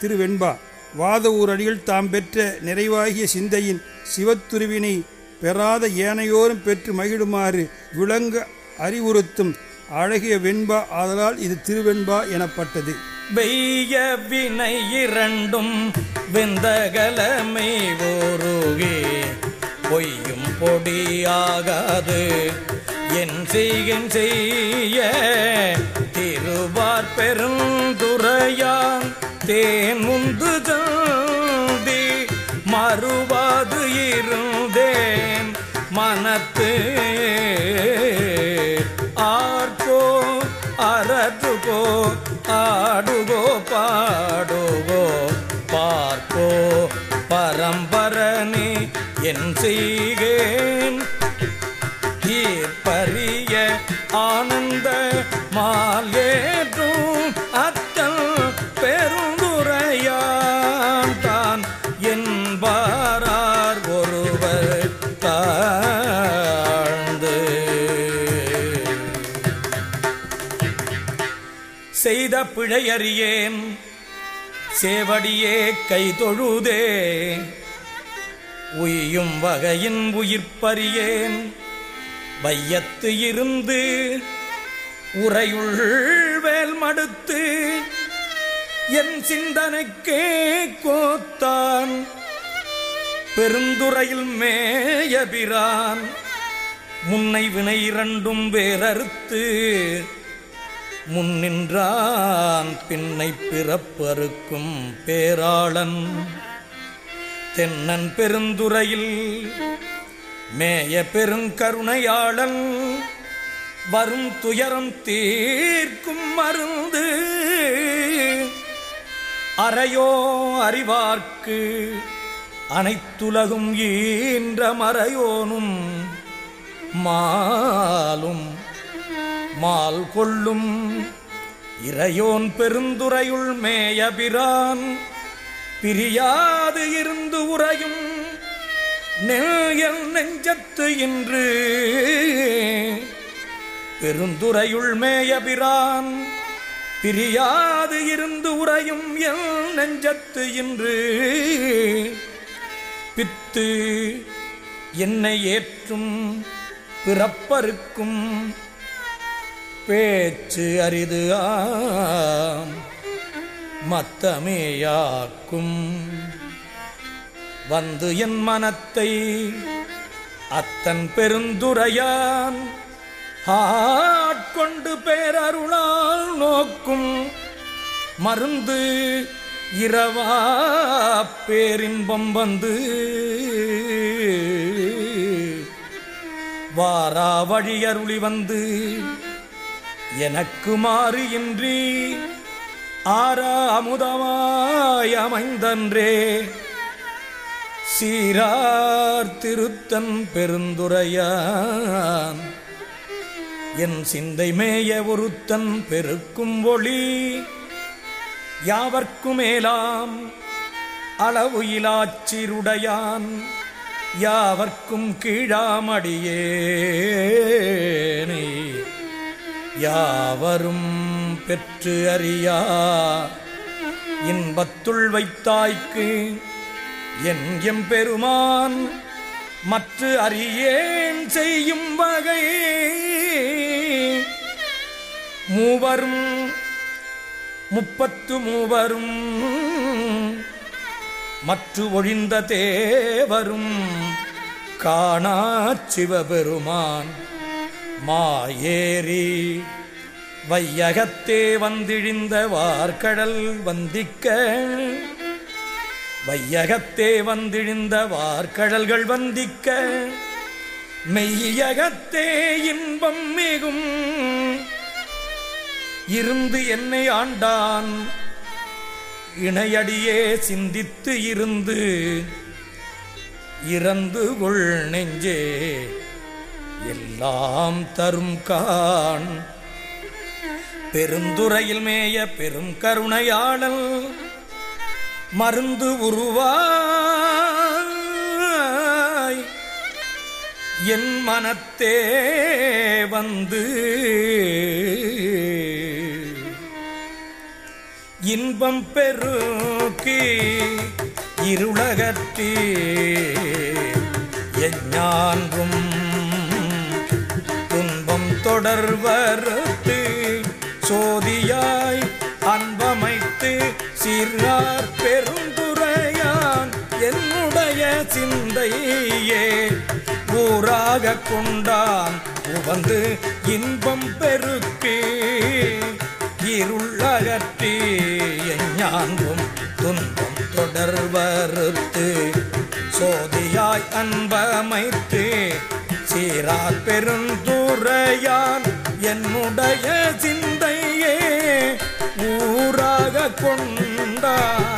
திருவெண்பா. வாத ஊரடிகள் தாம் பெற்ற நிறைவாகிய சிந்தையின் சிவத்துருவினை பெறாத ஏனையோரும் பெற்று மகிழுமாறு விளங்க அறிவுறுத்தும் அழகிய வெண்பா ஆதலால் இது திருவெண்பா எனப்பட்டது. வெய்ய வினை இரண்டும் வெந்தகலமை ஓருகே. பொய்யும் பொடியாகாது. என் செய்கன் செய்ய திருவார் பெருந்துரையான். தேன் முந்து ஜல்தி மறுவாது இருந்தேன். மனத்து ஆர்கோ அரதுகோ ஆடுகோ பாடுகோ பார்ப்போ பரம்பரணி என் செய்கேன். தீர்ப்பரிய ஆனந்த மாலே செய்த பிழையறியேன். சேவடியே கை தொழுதே உயும் வகையின் உயிர்ப்பறியேன். வையத்து இருந்து உரையுள் வேல் மடுத்து என் சிந்தனைக்கே கோத்தான். பெருந்துறையில் மேயபிரான். முன்னை வினை இரண்டும் வேறறுத்து முன்னின்றான் பின்னை பிறப்பறுக்கும் பேராளன். தென்னன் பெருந்துறையில் மேய பெருங்கருணையாளன். வரும் துயரம் தீர்க்கும் மருந்து அறையோ அறிவார்க்கு அனைத்துலகும் ஈன்ற மறையோனும் மாலும் மால் கொள்ளும் இறையோன் பெருந்துரையுள் மேயபிரான் பிரியாது இருந்து உறையும் நெல் நெஞ்சத்து இன்று. பெருந்துரையுள் மேயபிரான் பிரியாது இருந்து உறையும் எல் நெஞ்சத்து இன்று. பித்து என்னை ஏற்றும் பிறப்பருக்கும் பேச்சு அரிது ஆம் மத்தமேயாக்கும். வந்து என் மனத்தை அத்தன் பெருந்துரையான் ஆட்கொண்டு பேரருளால் நோக்கும். மருந்து இரவா பேரின்பம் வந்து வாரா வழியருளி வந்து எனக்கு மாறு இன்றி ஆரா அமுதமாய் அமைந்தன்றே. சீரார் திருத்தன் பெருந்துரையான் என் சிந்தை மேய ஒருத்தன் பெருக்கும் ஒளி யாவர்க்கும் மேலாம் அளவு இலாச்சிருடையான் யாவர்க்கும் கீழாமடியேனை. யாவரும் பெற்று அறியா? இன்பத்துள் வைத்தாய்க்கு என் எம்பெருமான் மற்ற அறியேன் செய்யும் வகை. மூவரும் முப்பத்து மூவரும் மற்ற ஒழிந்த தேவரும் காணா சிவபெருமான். மாயேரி வையகத்தே வந்திழிந்த வார்கடல் வந்திக்க. வையகத்தே வந்திழிந்த வார்கடல்கள் வந்திக்க. மெய்யகத்தே இன்பம் மிகும். இருந்து என்னை ஆண்டான். இணையடியே சிந்தித்து இருந்து. இறந்து கொள் நெஞ்சே. எல்லாம் தரும் கான் பெருந்துறையில் மேய பெரும் கருணையாளல் மருந்து உருவாய். என் மனத்தே வந்து இன்பம் பெருக்கி இருளகற்றி எஞ்ஞான்றும் துன்பம் தொடர்வறுத்து சோதியாய் அன்பமைத்து சிறார் பெருந்துரையான் என்னுடைய சிந்தையே. ஊராக கொண்டான் உவந்து இன்பம் பெருக்கி. இருளகற்றி எஞ்ஞான்றும் துன்பம் தொடர்வறுத்து சோதியாய் அன்பமைத்து. சீரார் பெருந்துரையான் என்னுடைய சிந்தையே ஊராக கொண்டான்